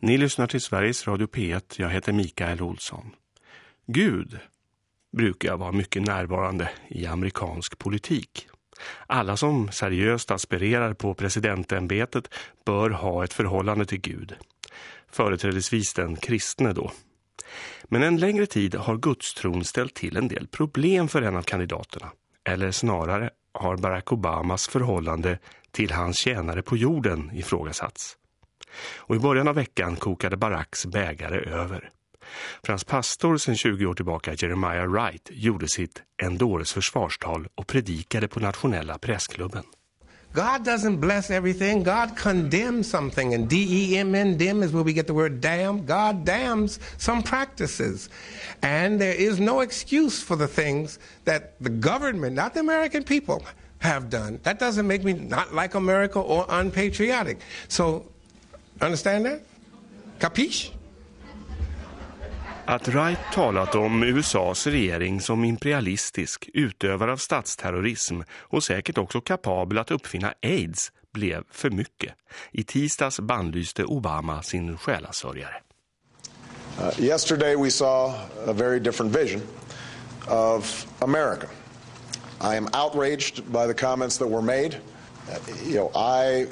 Ni lyssnar till Sveriges Radio P1. Jag heter Mikael Olsson. Gud brukar vara mycket närvarande i amerikansk politik. Alla som seriöst aspirerar på presidentämbetet bör ha ett förhållande till Gud. Företrädesvis den kristne då. Men en längre tid har gudstron ställt till en del problem för en av kandidaterna. Eller snarare har Barack Obamas förhållande till hans tjänare på jorden ifrågasatts. Och i början av veckan kokade Baracks bägare över. För hans pastor sedan 20 år tillbaka, Jeremiah Wright, gjorde sitt Endores försvarstal och predikade på nationella pressklubben. God doesn't bless everything. God condemns something. And D-E-M-N, dim is where we get the word damn. God damns some practices. And there is no excuse for the things that the government, not the American people, have done. That doesn't make me not like America or unpatriotic. So, understand that? Capiche? Att Wright talat om USAs regering som imperialistisk, utövare av statsterrorism och säkert också kapabel att uppfinna AIDS blev för mycket. I tisdags bandlyste Obama sin själasörjare. Uh, yesterday we saw a very different vision of America. I am outraged by the comments that were made. Uh, you know, I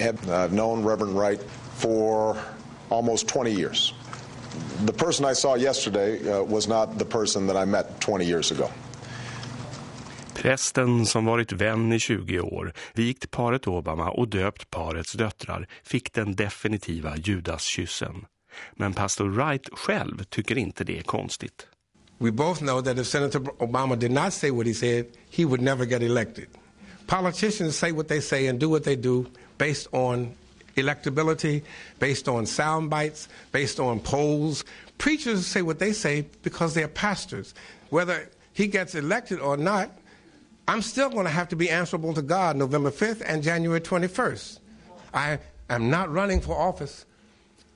have uh, known Reverend Wright for almost 20 years. The person I saw yesterday uh, was not the person that I met 20 years ago. Prästen som varit vän i 20 år, vikt paret Obama och döpt parets döttrar fick den definitiva judaskyssen. Men pastor Wright själv tycker inte det är konstigt. We both know that if Senator Obama did not say what he said, he would never get elected. Politicians say what they say and do what they do based on electability, based on sound bites, based on polls. Preachers say what they say because they're pastors. Whether he gets elected or not, I'm still going to have to be answerable to God November 5th and January 21st. I am not running for office.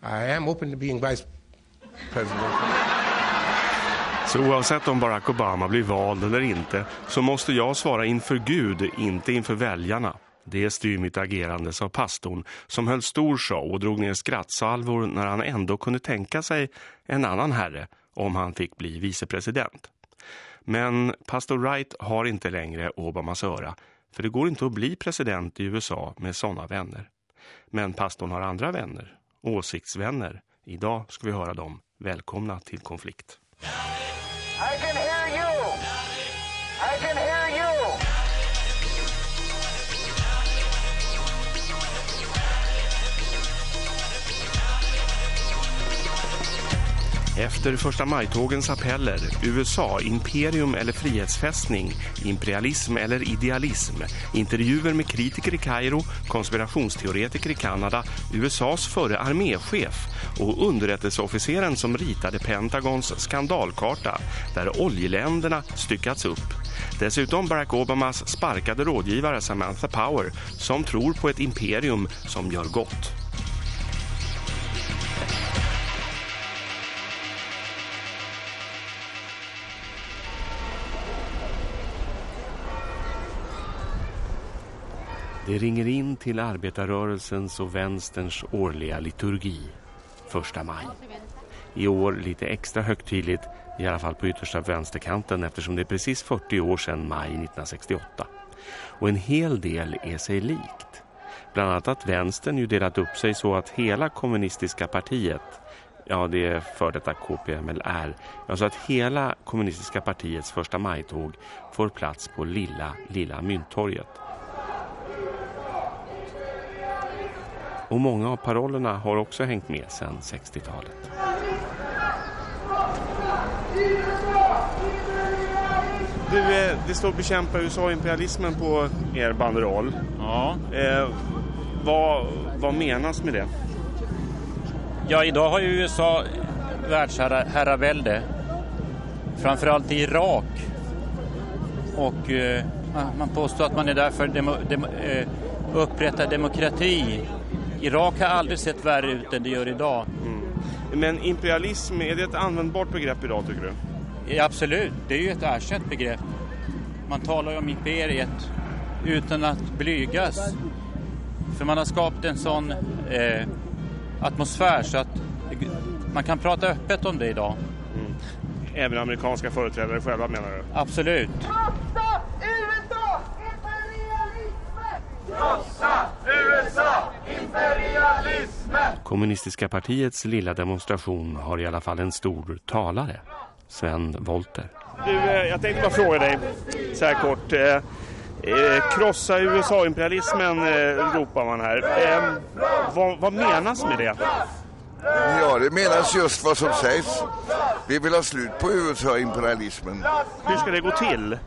I am open to being vice president. Så oavsett om Barack Obama blir vald eller inte så måste jag svara inför Gud, inte inför väljarna. Det styr mitt agerande, sa pastorn som höll stor show och drog ner skrattsalvor när han ändå kunde tänka sig en annan herre om han fick bli vicepresident. Men pastor Wright har inte längre Obamas öra för det går inte att bli president i USA med sådana vänner. Men pastorn har andra vänner, åsiktsvänner. Idag ska vi höra dem. Välkomna till konflikt. I can hear you. I can hear Efter första majtågens appeller, USA, imperium eller frihetsfästning, imperialism eller idealism, intervjuer med kritiker i Kairo, konspirationsteoretiker i Kanada, USAs förre arméchef och underrättelseofficeren som ritade Pentagons skandalkarta där oljeländerna styckats upp. Dessutom Barack Obamas sparkade rådgivare Samantha Power som tror på ett imperium som gör gott. Det ringer in till arbetarrörelsens och vänsterns årliga liturgi, första maj. I år lite extra högtidligt, i alla fall på yttersta vänsterkanten eftersom det är precis 40 år sedan maj 1968. Och en hel del är sig likt. Bland annat att vänstern ju delat upp sig så att hela kommunistiska partiet, ja det är för detta KPMLR, alltså att hela kommunistiska partiets första majtåg får plats på lilla, lilla mynttorget. Och många av parollerna har också hängt med sedan 60-talet. Du, eh, det står bekämpa USA-imperialismen på er banderoll. Ja. Eh, vad, vad menas med det? ja, idag har ju USA världsherravälde. Framförallt i Irak. Och eh, man påstår att man är där för att demo, demo, eh, upprätta demokrati. Irak har aldrig sett värre ut än det gör idag. Men imperialism, är det ett användbart begrepp idag tycker du? Ja, absolut, det är ju ett erkänt begrepp. Man talar ju om imperiet utan att blygas. För man har skapat en sån eh, atmosfär så att man kan prata öppet om det idag. Mm. Även amerikanska företrädare själva menar du? Absolut. Krossa USA! Imperialismen! Krossa USA! Imperialismen! Kommunistiska partiets lilla demonstration har i alla fall en stor talare. Sven Volter. Du, eh, jag tänkte bara fråga dig så här kort. Eh, eh, krossa USA-imperialismen eh, ropar man här. Eh, vad, vad menas med det? Ja, det menas just vad som sägs. Vi vill ha slut på USA-imperialismen. Hur ska det gå till?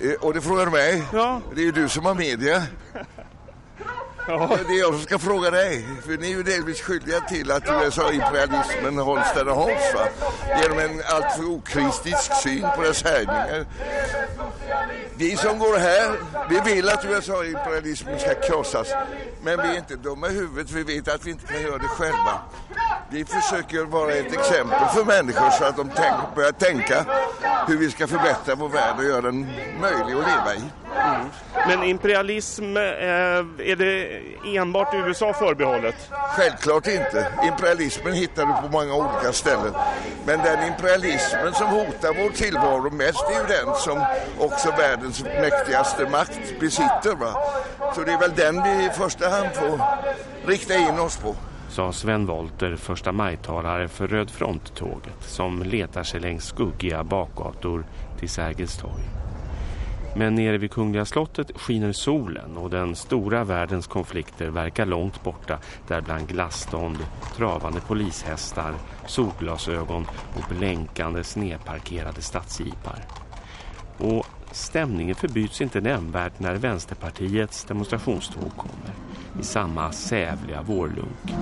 Eh, och det frågar du mig? Ja. Det är ju du som har media. Ja. Det är jag som ska fråga dig. För ni är ju delvis skyldiga till att USA-imperialismen hålls där det hålls. Va? Genom en alltför okristisk syn på dess härjningar. Vi som går här, vi vill att USA-imperialismen ska krossas. Men vi är inte dumma i huvudet, vi vet att vi inte kan göra det själva. Vi försöker vara ett exempel för människor så att de tänker, börjar tänka hur vi ska förbättra vår värld och göra den möjlig att leva i. Mm. Men imperialism, eh, är det enbart USA förbehållet? Självklart inte. Imperialismen hittar du på många olika ställen. Men den imperialismen som hotar vår tillvaro mest är ju den som också världens mäktigaste makt besitter. Va? Så det är väl den vi i första hand får rikta in oss på sa Sven Volter första majtalare för Röd fronttåget som letar sig längs skuggiga bakgator till Sergels torg. Men nere vid Kungliga slottet skiner solen och den stora världens konflikter verkar långt borta där bland glasstånd, travande polishästar, solglasögon och blänkande snedparkerade stadsjeepar. Och stämningen förbyts inte nämnvärt när Vänsterpartiets demonstrationståg kommer i samma sävliga vårlunk.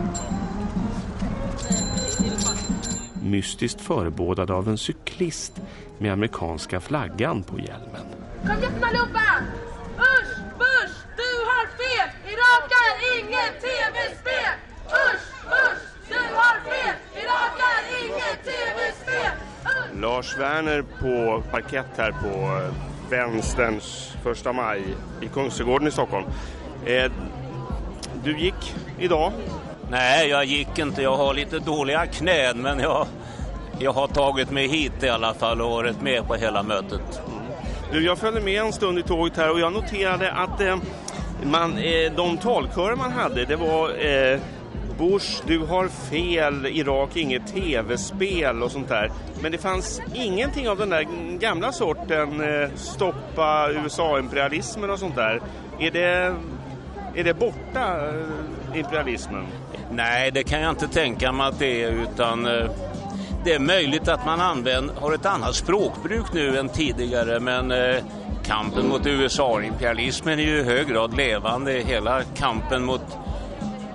Mystiskt förebådad av en cyklist med amerikanska flaggan på hjälmen. Kom igen allihopa! Usch, Bush, du har fel! Irak är inget tv-spel! Usch, Bush, du har fel! Irak är inget tv-spel! Lars Werner på parkett här på vänsterns första maj i Kungsträdgården i Stockholm. Eh, du gick idag? Nej, jag gick inte. Jag har lite dåliga knän, men jag, jag har tagit mig hit i alla fall och varit med på hela mötet. Du, jag följde med en stund i tåget här och jag noterade att eh, man, eh, de talkörer man hade, det var eh, Bush, du har fel, Irak inget tv-spel och sånt där. Men det fanns ingenting av den där gamla sorten, eh, stoppa USA-imperialismen och sånt där. Är det, är det borta, eh, imperialismen? Nej, det kan jag inte tänka mig att det är, utan eh, det är möjligt att man använder, har ett annat språkbruk nu än tidigare, men kampen mot USA-imperialismen är ju i hög grad levande. Hela kampen mot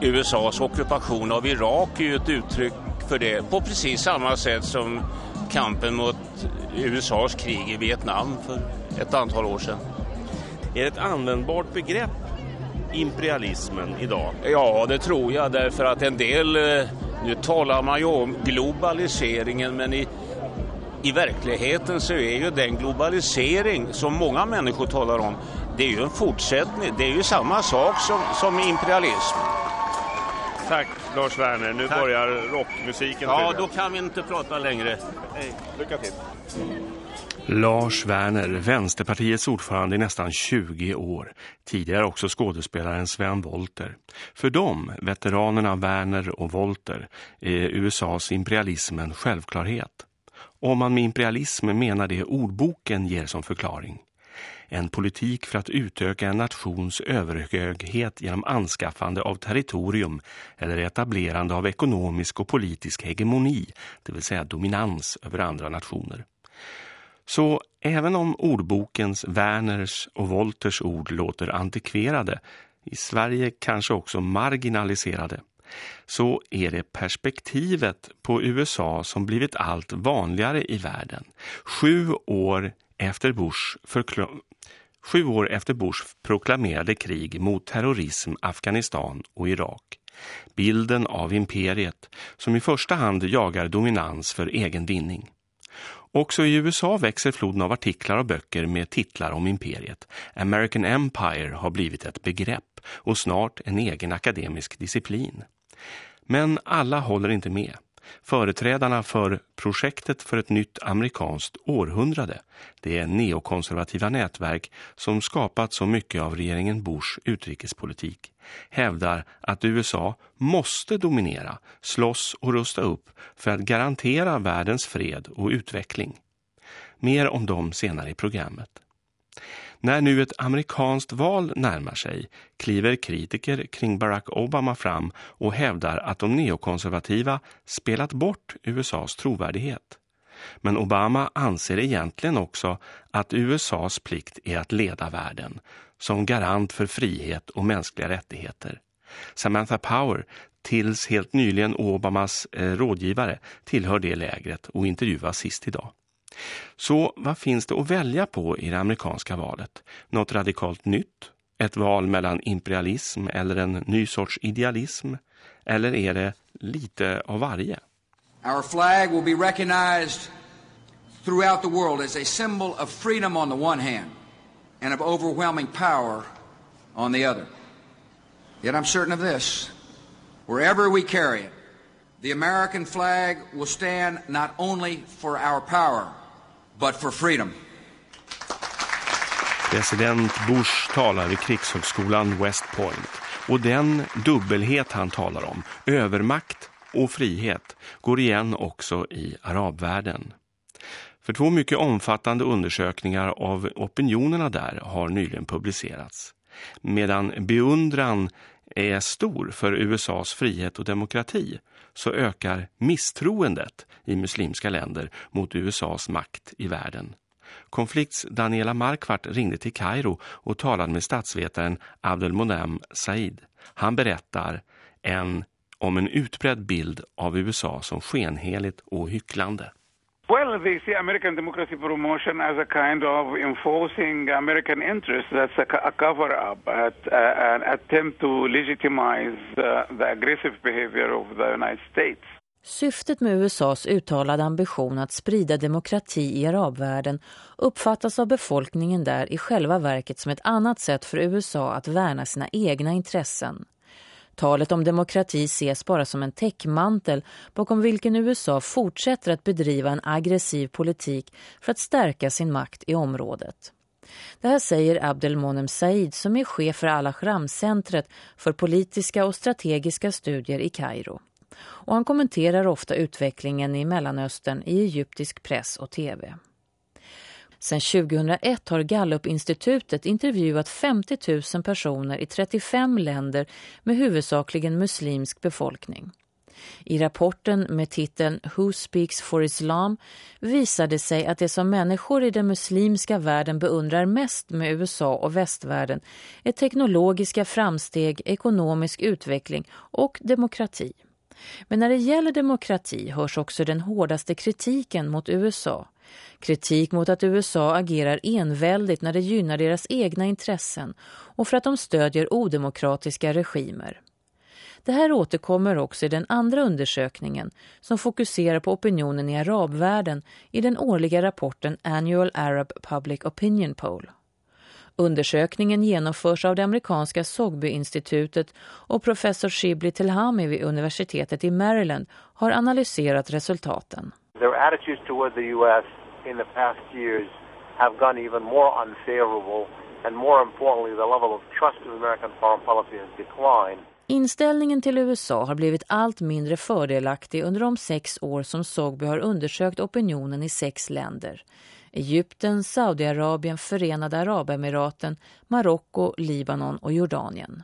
USAs ockupation av Irak är ju ett uttryck för det på precis samma sätt som kampen mot USAs krig i Vietnam för ett antal år sedan. Är det ett användbart begrepp, imperialismen, idag? Ja, det tror jag, därför att en del, eh, nu talar man ju om globaliseringen, men i, i verkligheten så är ju den globalisering som många människor talar om, det är ju en fortsättning, det är ju samma sak som, som imperialism. Tack Lars Werner. Nu Tack. börjar rockmusiken. Ja, då kan vi inte prata längre. Hej. Lycka till. Lars Werner, Vänsterpartiets ordförande i nästan 20 år. Tidigare också skådespelaren Sven Volter. För dem, veteranerna Werner och Volter, är USAs imperialism en självklarhet. Om man med imperialism menar det ordboken ger som förklaring en politik för att utöka en nations överhöghet genom anskaffande av territorium eller etablerande av ekonomisk och politisk hegemoni, det vill säga dominans över andra nationer. Så även om ordbokens Werners och Wolters ord låter antikverade, i Sverige kanske också marginaliserade, så är det perspektivet på USA som blivit allt vanligare i världen. Sju år efter Bush Sju år efter Bush proklamerade krig mot terrorism, Afghanistan och Irak. Bilden av imperiet som i första hand jagar dominans för egen vinning. Också i USA växer floden av artiklar och böcker med titlar om imperiet. American Empire har blivit ett begrepp och snart en egen akademisk disciplin. Men alla håller inte med. Företrädarna för projektet för ett nytt amerikanskt århundrade, det neokonservativa nätverk som skapat så mycket av regeringen Bush utrikespolitik, hävdar att USA måste dominera, slåss och rusta upp för att garantera världens fred och utveckling. Mer om dem senare i programmet. När nu ett amerikanskt val närmar sig kliver kritiker kring Barack Obama fram och hävdar att de neokonservativa spelat bort USAs trovärdighet. Men Obama anser egentligen också att USAs plikt är att leda världen som garant för frihet och mänskliga rättigheter. Samantha Power, tills helt nyligen Obamas eh, rådgivare, tillhör det lägret och intervjuas sist idag. Så vad finns det att välja på i det amerikanska valet? Något radikalt nytt? Ett val mellan imperialism eller en ny sorts idealism? Eller är det lite av varje? Our flag will be recognized throughout the world as a symbol of freedom on the one hand and of overwhelming power on the other. Yet I'm certain of this. Wherever we carry it, the American flag will stand not only for our power, but for freedom. President Bush talar vid krigshögskolan West Point och den dubbelhet han talar om, övermakt och frihet, går igen också i arabvärlden. För två mycket omfattande undersökningar av opinionerna där har nyligen publicerats. Medan beundran är stor för USAs frihet och demokrati så ökar misstroendet i muslimska länder mot USAs makt i världen. Konflikts Daniela Markvart ringde till Kairo och talade med statsvetaren Abdelmonem Said. Han berättar en, om en utbredd bild av USA som skenheligt och hycklande. Well, they see American democracy promotion as a kind of enforcing American interests. That's a, a cover-up, at, uh, an attempt to legitimize uh, the aggressive behavior of the United States. Syftet med USAs uttalade ambition att sprida demokrati i arabvärlden uppfattas av befolkningen där i själva verket som ett annat sätt för USA att värna sina egna intressen. Talet om demokrati ses bara som en täckmantel bakom vilken USA fortsätter att bedriva en aggressiv politik för att stärka sin makt i området. Det här säger Abdelmonem Said som är chef för Al-Ahram-centret för politiska och strategiska studier i Kairo. Och han kommenterar ofta utvecklingen i Mellanöstern i egyptisk press och tv. Sedan 2001 har Gallup-institutet intervjuat 50 000 personer i 35 länder med huvudsakligen muslimsk befolkning. I rapporten med titeln Who Speaks for Islam visade sig att det som människor i den muslimska världen beundrar mest med USA och västvärlden är teknologiska framsteg, ekonomisk utveckling och demokrati. Men när det gäller demokrati hörs också den hårdaste kritiken mot USA. Kritik mot att USA agerar enväldigt när det gynnar deras egna intressen och för att de stödjer odemokratiska regimer. Det här återkommer också i den andra undersökningen som fokuserar på opinionen i arabvärlden i den årliga rapporten Annual Arab Public Opinion Poll. Undersökningen genomförs av det amerikanska Sogby-institutet och professor Shibli Telhami vid universitetet i Maryland har analyserat resultaten. Their attitudes toward the US in the past years have gone even more unfavorable and more importantly the level of trust in American foreign policy has declined. Inställningen till USA har blivit allt mindre fördelaktig under de sex år som Sogby har undersökt opinionen i sex länder. Egypten, Saudiarabien, Förenade Arabemiraten, Marocko, Libanon och Jordanien.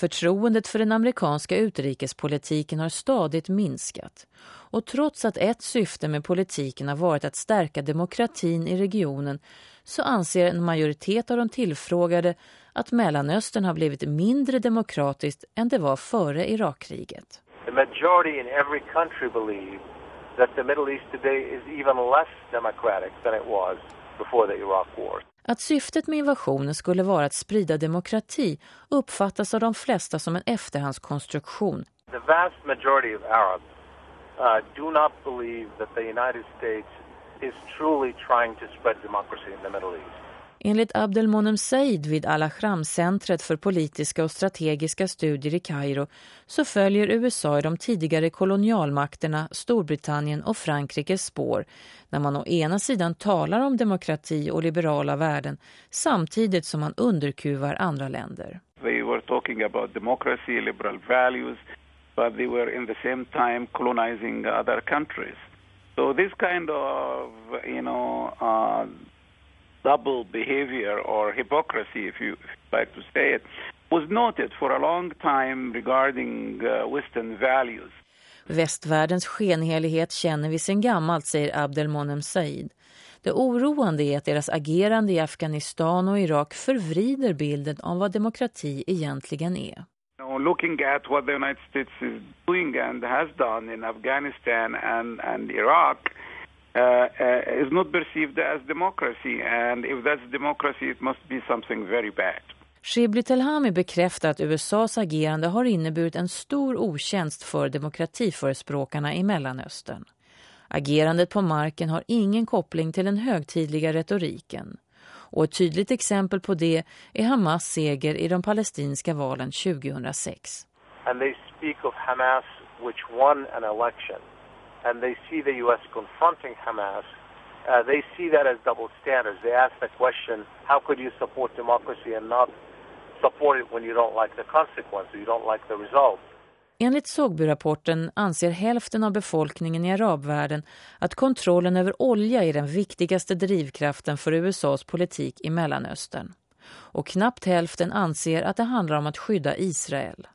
Förtroendet för den amerikanska utrikespolitiken har stadigt minskat. Och trots att ett syfte med politiken har varit att stärka demokratin i regionen så anser en majoritet av de tillfrågade att Mellanöstern har blivit mindre demokratiskt än det var före Irakkriget. The majority in every country believe that the Middle East today is even less democratic than it was before the Iraq war. Att syftet med invasionen skulle vara att sprida demokrati uppfattas av de flesta som en efterhandskonstruktion. The vast majority of Arabs uh, do not believe that the United States is truly trying to spread democracy in the Middle East. Enligt Abdelmonem Said vid Al-Ahram-centret för politiska och strategiska studier i Kairo så följer USA i de tidigare kolonialmakterna Storbritannien och Frankrikes spår när man å ena sidan talar om demokrati och liberala värden samtidigt som man underkuvar andra länder. They were talking about democracy, liberal values, but they were in the same time colonizing other countries. So this kind of, you know, uh, double behavior or hypocrisy, if you, if you like to say it, was noted for a long time regarding uh, Western values. Västvärldens skenhelighet känner vi sedan gammalt, säger Abdelmonem Said. Det oroande är att deras agerande i Afghanistan och Irak förvrider bilden av vad demokrati egentligen är. looking at what the United States is doing and has done in Afghanistan and, and Iraq, is not perceived as democracy. And if that's democracy, it must be something very bad. Shibli Telhami bekräftar att USAs agerande har inneburit en stor otjänst för demokratiförespråkarna i Mellanöstern. Agerandet på marken har ingen koppling till den högtidliga retoriken. Och ett tydligt exempel på det är Hamas seger i de palestinska valen 2006. And they speak of Hamas which won an election. And they see the US confronting Hamas. Uh, they see that as double standards. They ask the question, how could you support democracy and not support it when you don't like the consequences, you don't like the results? Enligt Sogby-rapporten anser hälften av befolkningen i arabvärlden att kontrollen över olja är den viktigaste drivkraften för USAs politik i Mellanöstern. Och knappt hälften anser att det handlar om att skydda Israel.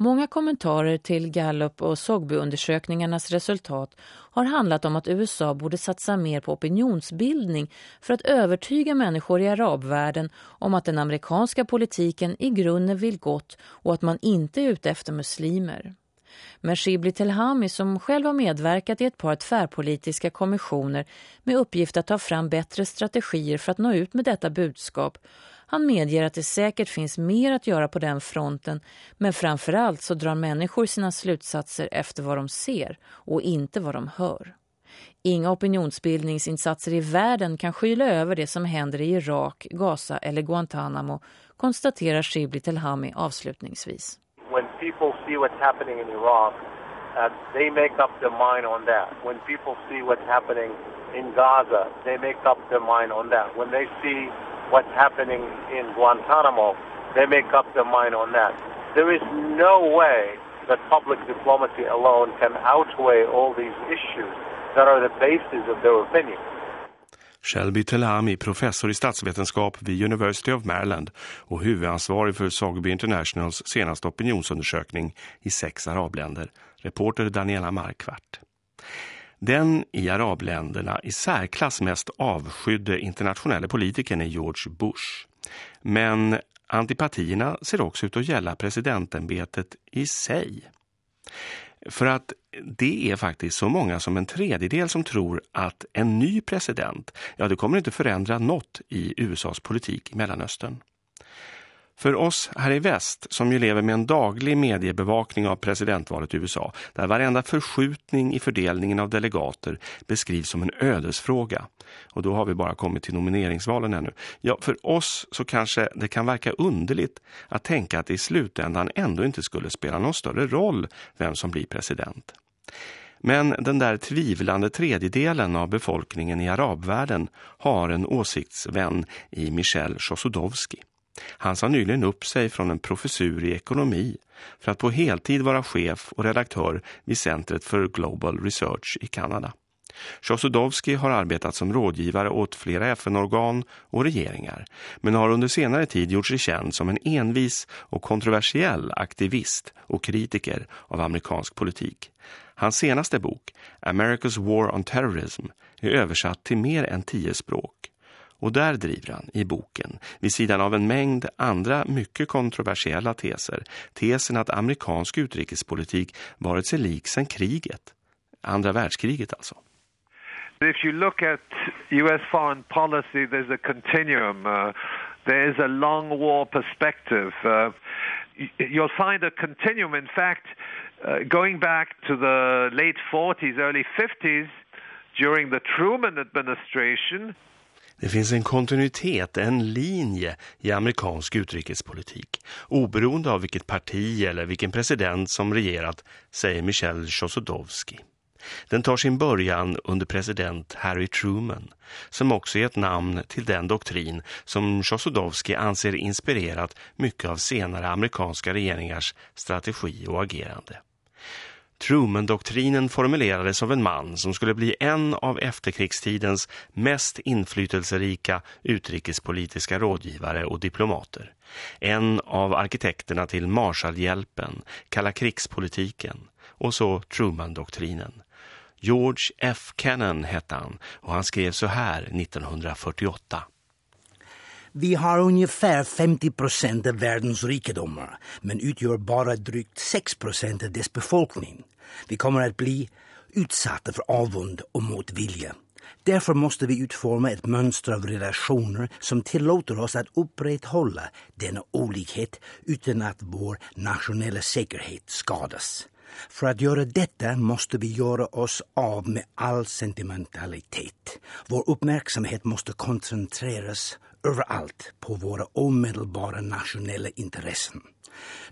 Många kommentarer till Gallup och Sogby-undersökningarnas resultat har handlat om att USA borde satsa mer på opinionsbildning för att övertyga människor i arabvärlden om att den amerikanska politiken i grunden vill gott och att man inte är ute efter muslimer. Men Shibli Telhami som själv har medverkat i ett par tvärpolitiska kommissioner med uppgift att ta fram bättre strategier för att nå ut med detta budskap han medger att det säkert finns mer att göra på den fronten men framförallt så drar människor sina slutsatser efter vad de ser och inte vad de hör. Inga opinionsbildningsinsatser i världen kan skyla över det som händer i Irak, Gaza eller Guantanamo, konstaterar Shibli Telhami avslutningsvis. When people see what's happening in Iraq, uh, they make up their mind on that. When people see what's happening in Gaza, they make up their mind on that. When they see what's happening in Guantanamo, they make up their mind on that. There is no way that public diplomacy alone can outweigh all these issues that are the basis of their opinion. Shelby Telami, professor i statsvetenskap vid University of Maryland och huvudansvarig för Sogby Internationals senaste opinionsundersökning i sex arabländer, reporter Daniela Markvart. Den i arabländerna i särklass mest avskydde internationella politikern är George Bush. Men antipatierna ser också ut att gälla presidentämbetet i sig. För att det är faktiskt så många som en tredjedel som tror att en ny president, ja det kommer inte förändra något i USAs politik i Mellanöstern. För oss här i väst som ju lever med en daglig mediebevakning av presidentvalet i USA där varenda förskjutning i fördelningen av delegater beskrivs som en ödesfråga. Och då har vi bara kommit till nomineringsvalen ännu. Ja, för oss så kanske det kan verka underligt att tänka att det i slutändan ändå inte skulle spela någon större roll vem som blir president. Men den där tvivlande tredjedelen av befolkningen i arabvärlden har en åsiktsvän i Michel Chosudowski. Han sa nyligen upp sig från en professur i ekonomi för att på heltid vara chef och redaktör vid Centret för Global Research i Kanada. Chosudowski har arbetat som rådgivare åt flera FN-organ och regeringar men har under senare tid gjort sig känd som en envis och kontroversiell aktivist och kritiker av amerikansk politik. Hans senaste bok, America's War on Terrorism, är översatt till mer än tio språk. Och där driver han i boken, vid sidan av en mängd andra mycket kontroversiella teser, tesen att amerikansk utrikespolitik varit sig lik sedan kriget. Andra världskriget alltså. If you look at US foreign policy, there's a continuum. Uh, there is a long war perspective. Uh, you'll find a continuum, in fact, uh, going back to the late 40s, early 50s, during the Truman administration, det finns en kontinuitet, en linje i amerikansk utrikespolitik, oberoende av vilket parti eller vilken president som regerat, säger Michel Chosodowski. Den tar sin början under president Harry Truman, som också är ett namn till den doktrin som Chosodowski anser inspirerat mycket av senare amerikanska regeringars strategi och agerande. Truman-doktrinen formulerades av en man som skulle bli en av efterkrigstidens mest inflytelserika utrikespolitiska rådgivare och diplomater. En av arkitekterna till Marshallhjälpen, kalla krigspolitiken och så Truman-doktrinen. George F. Kennan hette han och han skrev så här 1948. Vi har ungefär 50 procent av världens rikedomar men utgör bara drygt 6 procent av dess befolkning. Vi kommer att bli utsatta för avund och motvilja. Därför måste vi utforma ett mönster av relationer som tillåter oss att upprätthålla denna olikhet utan att vår nationella säkerhet skadas. För att göra detta måste vi göra oss av med all sentimentalitet. Vår uppmärksamhet måste koncentreras överallt på våra omedelbara nationella intressen.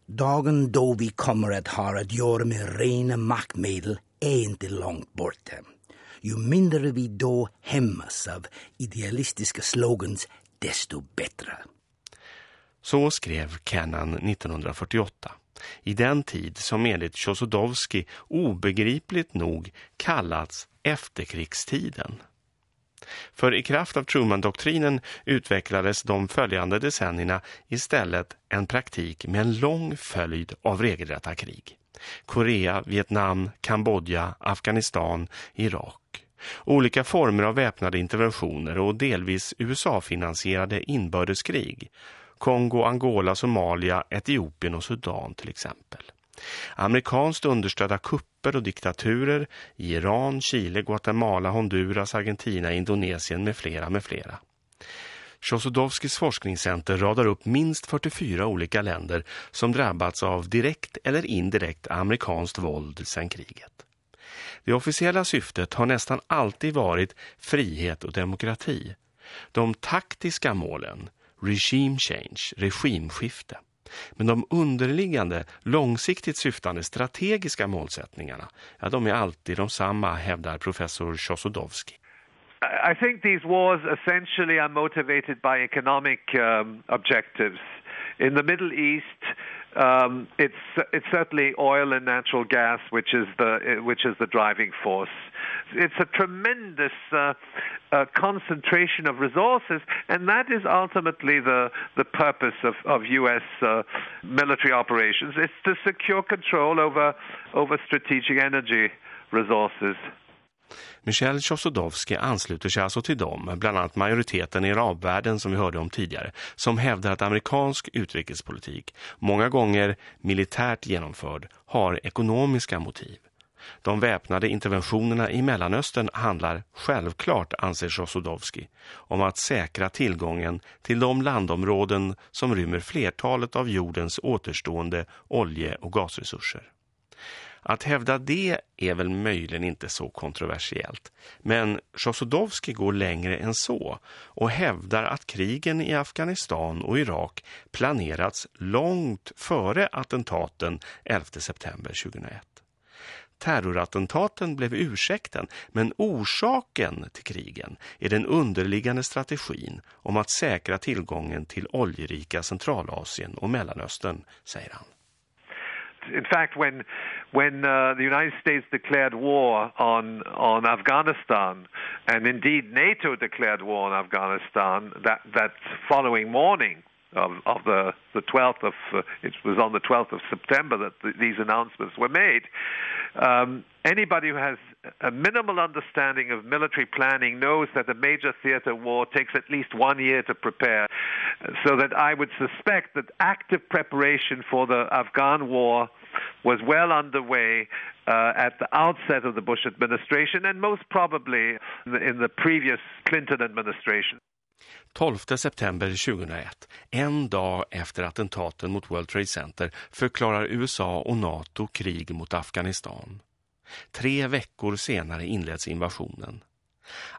Dagen då vi kommer att ha att göra med rena maktmedel är inte långt borta. Ju mindre vi då hämmas av idealistiska slogans, desto bättre. Så skrev Kennan 1948 i den tid som enligt Chosodowski obegripligt nog kallats efterkrigstiden. För i kraft av Truman-doktrinen utvecklades de följande decennierna istället en praktik med en lång följd av regelrätta krig. Korea, Vietnam, Kambodja, Afghanistan, Irak. Olika former av väpnade interventioner och delvis USA-finansierade inbördeskrig. Kongo, Angola, Somalia, Etiopien och Sudan till exempel. Amerikanskt understödda kupper och diktaturer i Iran, Chile, Guatemala, Honduras, Argentina, Indonesien med flera med flera. Chosodowskis forskningscenter radar upp minst 44 olika länder som drabbats av direkt eller indirekt amerikanskt våld sedan kriget. Det officiella syftet har nästan alltid varit frihet och demokrati. De taktiska målen, regime change, regimskifte. Men de underliggande, långsiktigt syftande strategiska målsättningarna, ja, de är alltid de samma, hävdar professor Chosodowski. I think these wars essentially are motivated by economic um, objectives. In the Middle East, um, it's it's certainly oil and natural gas which is the which is the driving force. It's a tremendous uh, uh, concentration of resources, and that is ultimately the the purpose of of U.S. Uh, military operations. It's to secure control over over strategic energy resources. Michel Chosodowski ansluter sig alltså till dem, bland annat majoriteten i arabvärlden som vi hörde om tidigare, som hävdar att amerikansk utrikespolitik, många gånger militärt genomförd, har ekonomiska motiv. De väpnade interventionerna i Mellanöstern handlar självklart, anser Chosodowski, om att säkra tillgången till de landområden som rymmer flertalet av jordens återstående olje- och gasresurser. Att hävda det är väl möjligen inte så kontroversiellt. Men Chosodowski går längre än så och hävdar att krigen i Afghanistan och Irak planerats långt före attentaten 11 september 2001. Terrorattentaten blev ursäkten, men orsaken till krigen är den underliggande strategin om att säkra tillgången till oljerika Centralasien och Mellanöstern, säger han. in fact, when when uh, the United States declared war on on Afghanistan, and indeed NATO declared war on Afghanistan, that that following morning of, of the the 12th of uh, it was on the 12th of September that the, these announcements were made. Um, anybody who has a minimal understanding of military planning knows that a major theater war takes at least one year to prepare. So that I would suspect that active preparation for the Afghan war was well underway uh, at the outset of the Bush administration and most probably in the, in the previous Clinton administration. 12 september 2001, en dag efter attentaten mot World Trade Center, förklarar USA och NATO krig mot Afghanistan. Tre veckor senare inleds invasionen.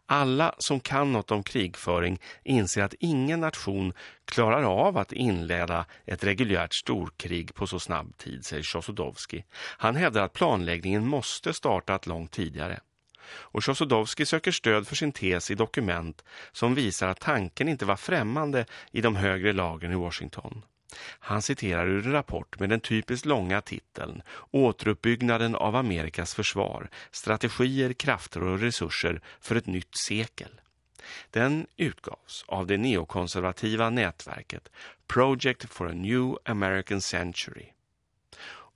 Alla som kan något om krigföring inser att ingen nation klarar av att inleda ett reguljärt storkrig på så snabb tid, säger Chosodowski. Han hävdar att planläggningen måste startat långt tidigare. Och Chosodowski söker stöd för sin tes i dokument som visar att tanken inte var främmande i de högre lagren i Washington. Han citerar ur en rapport med den typiskt långa titeln Återuppbyggnaden av Amerikas försvar, strategier, krafter och resurser för ett nytt sekel. Den utgavs av det neokonservativa nätverket Project for a New American Century.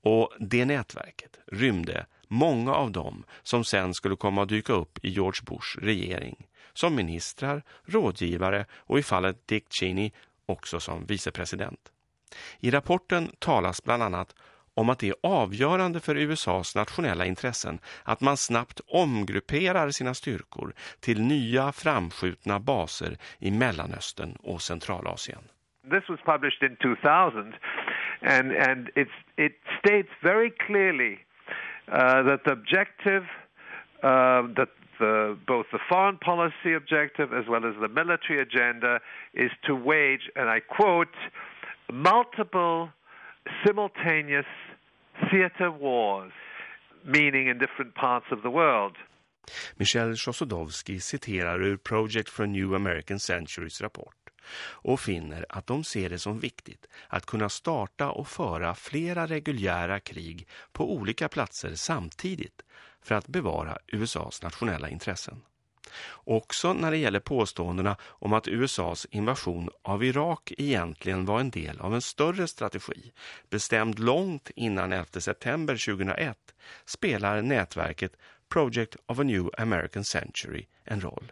Och det nätverket rymde många av dem som sen skulle komma att dyka upp i George Bush regering som ministrar, rådgivare och i fallet Dick Cheney också som vicepresident. I rapporten talas bland annat om att det är avgörande för USAs nationella intressen att man snabbt omgrupperar sina styrkor till nya framskjutna baser i Mellanöstern och Centralasien. This was published in 2000 and and it's it states very clearly uh, that the objective uh, that the, both the foreign policy objective as well as the military agenda is to wage, and I quote, multiple simultaneous theater wars, meaning in different parts of the world. Michel Chosodowski citerar ur Project for a New American Centuries rapport och finner att de ser det som viktigt att kunna starta och föra flera reguljära krig på olika platser samtidigt för att bevara USAs nationella intressen. Också när det gäller påståendena om att USAs invasion av Irak egentligen var en del av en större strategi, bestämd långt innan 11 september 2001, spelar nätverket Project of a New American Century en roll.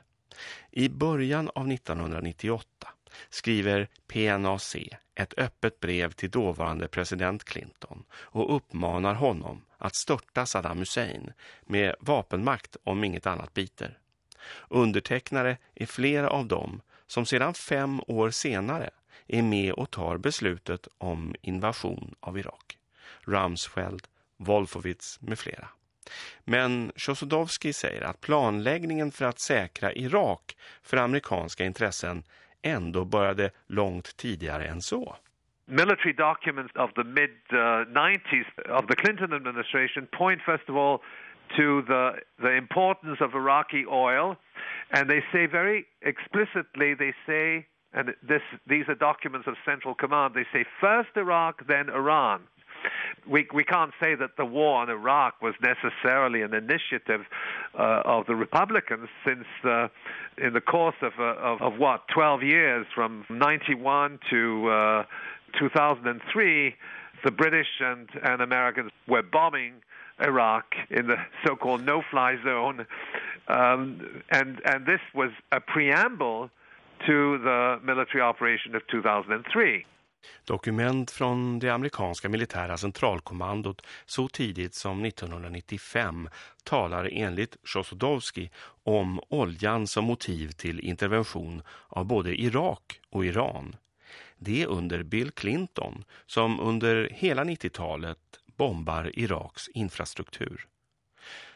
I början av 1998 skriver PNAC ett öppet brev till dåvarande president Clinton och uppmanar honom att störta Saddam Hussein med vapenmakt om inget annat biter. Undertecknare är flera av dem som sedan fem år senare är med och tar beslutet om invasion av Irak. Rumsfeld, Wolfowitz med flera. Men Chosodowski säger att planläggningen för att säkra Irak för amerikanska intressen ändå började långt tidigare än så. Military documents of the mid uh, 90s of the Clinton administration point first of all to the the importance of Iraqi oil and they say very explicitly they say and this these are documents of central command they say first Iraq then Iran. We we can't say that the war on Iraq was necessarily an initiative uh, of the Republicans, since uh, in the course of, uh, of, of what 12 years, from 91 to uh, 2003, the British and and Americans were bombing Iraq in the so-called no-fly zone, um, and and this was a preamble to the military operation of 2003. Dokument från det amerikanska militära centralkommandot så tidigt som 1995 talar enligt Chosodowski om oljan som motiv till intervention av både Irak och Iran. Det är under Bill Clinton som under hela 90-talet bombar Iraks infrastruktur.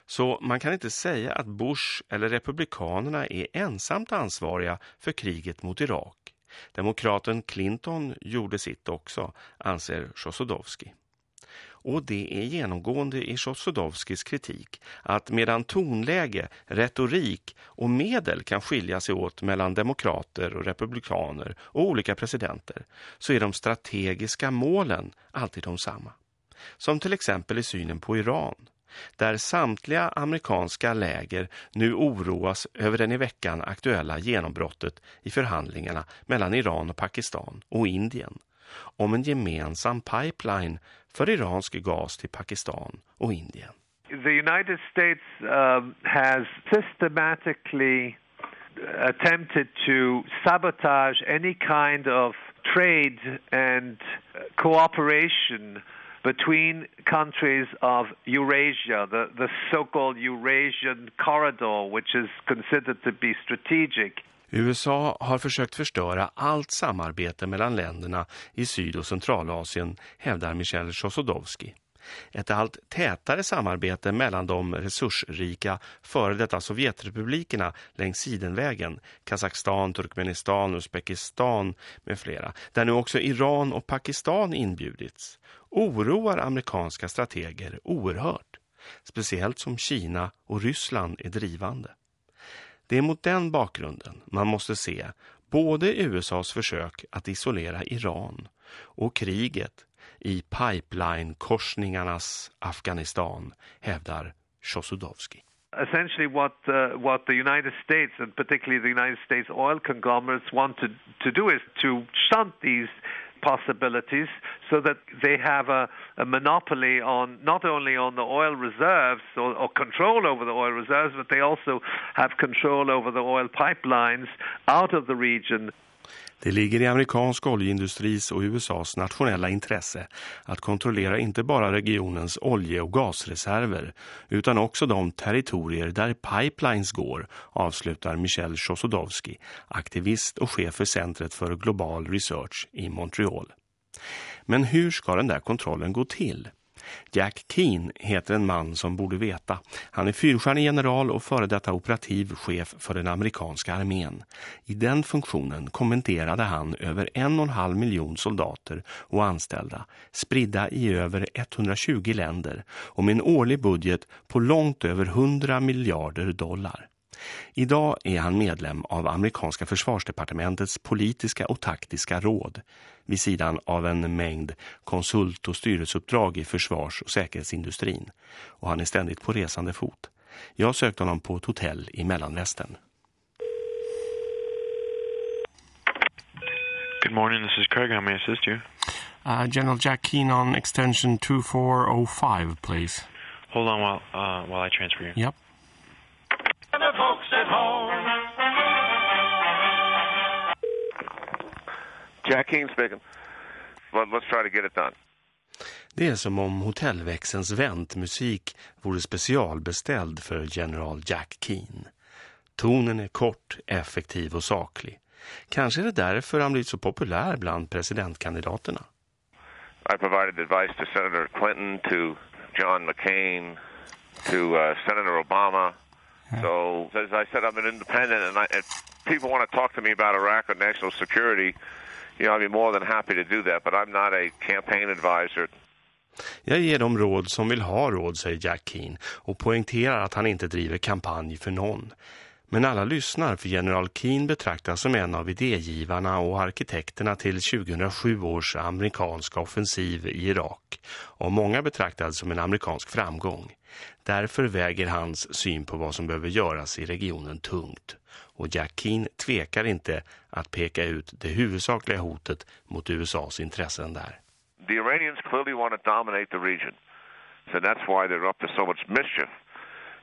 Så man kan inte säga att Bush eller republikanerna är ensamt ansvariga för kriget mot Irak. Demokraten Clinton gjorde sitt också, anser Chosodowski. Och det är genomgående i Chosodowskis kritik att medan tonläge, retorik och medel kan skilja sig åt mellan demokrater och republikaner och olika presidenter så är de strategiska målen alltid de samma. Som till exempel i synen på Iran där samtliga amerikanska läger nu oroas över den i veckan aktuella genombrottet i förhandlingarna mellan Iran och Pakistan och Indien om en gemensam pipeline för iransk gas till Pakistan och Indien. The United States um, has systematically attempted to sabotage any kind of trade and cooperation between countries of Eurasia, the, the so-called Eurasian corridor, which is considered to be strategic. USA har försökt förstöra allt samarbete mellan länderna i Syd- och Centralasien, hävdar Michel Chosodowski. Ett allt tätare samarbete mellan de resursrika före detta Sovjetrepublikerna längs sidenvägen, Kazakstan, Turkmenistan, Uzbekistan med flera, där nu också Iran och Pakistan inbjudits, oroar amerikanska strateger oerhört, speciellt som Kina och Ryssland är drivande. Det är mot den bakgrunden man måste se både USAs försök att isolera Iran och kriget i pipeline-korsningarnas Afghanistan, hävdar Shosudovsky. essentially what uh, what the United States and particularly the United States oil conglomerates want to to do is to shunt these possibilities so that they have a, a monopoly on not only on the oil reserves or, or, control over the oil reserves, but they also have control over the oil pipelines out of the region. Det ligger i amerikansk oljeindustris och USAs nationella intresse att kontrollera inte bara regionens olje- och gasreserver utan också de territorier där pipelines går, avslutar Michel Chosodowski, aktivist och chef för Centret för global research i Montreal. Men hur ska den där kontrollen gå till? Jack Keane heter en man som borde veta. Han är fyrstjärnig general och före detta operativ chef för den amerikanska armén. I den funktionen kommenterade han över en och en halv miljon soldater och anställda, spridda i över 120 länder och med en årlig budget på långt över 100 miljarder dollar. Idag är han medlem av amerikanska försvarsdepartementets politiska och taktiska råd vid sidan av en mängd konsult- och styrelseuppdrag i försvars- och säkerhetsindustrin. Och han är ständigt på resande fot. Jag sökte honom på ett hotell i Mellanvästern. Good morning, this is Craig. How may I assist you? Uh, General Jack Keane on extension 2405, please. Hold on while uh, while I transfer you. Yep. Folks at home. Jack Keane speaking. Let, let's try to get it done. Det är som om hotellväxelns väntmusik vore specialbeställd för general Jack Keane. Tonen är kort, effektiv och saklig. Kanske är det därför han blivit så populär bland presidentkandidaterna. I provided advice to Senator Clinton, to John McCain, to uh, Senator Obama. So, as I said, I'm an independent, and I, if people want to talk to me about Iraq or national security, you know, I'd be more than happy to do that. But I'm not a campaign advisor. Jag ger dem råd som vill ha råd, säger Jack Keane och poängterar att han inte driver kampanj för någon. Men alla lyssnar för general Keane betraktas som en av idégivarna och arkitekterna till 2007 års amerikanska offensiv i Irak och många betraktas som en amerikansk framgång. Därför väger hans syn på vad som behöver göras i regionen tungt. Och Jack Keane tvekar inte att peka ut det huvudsakliga hotet mot USAs intressen där. The Iranians clearly want to dominate the region, so that's why they're up to so much mischief.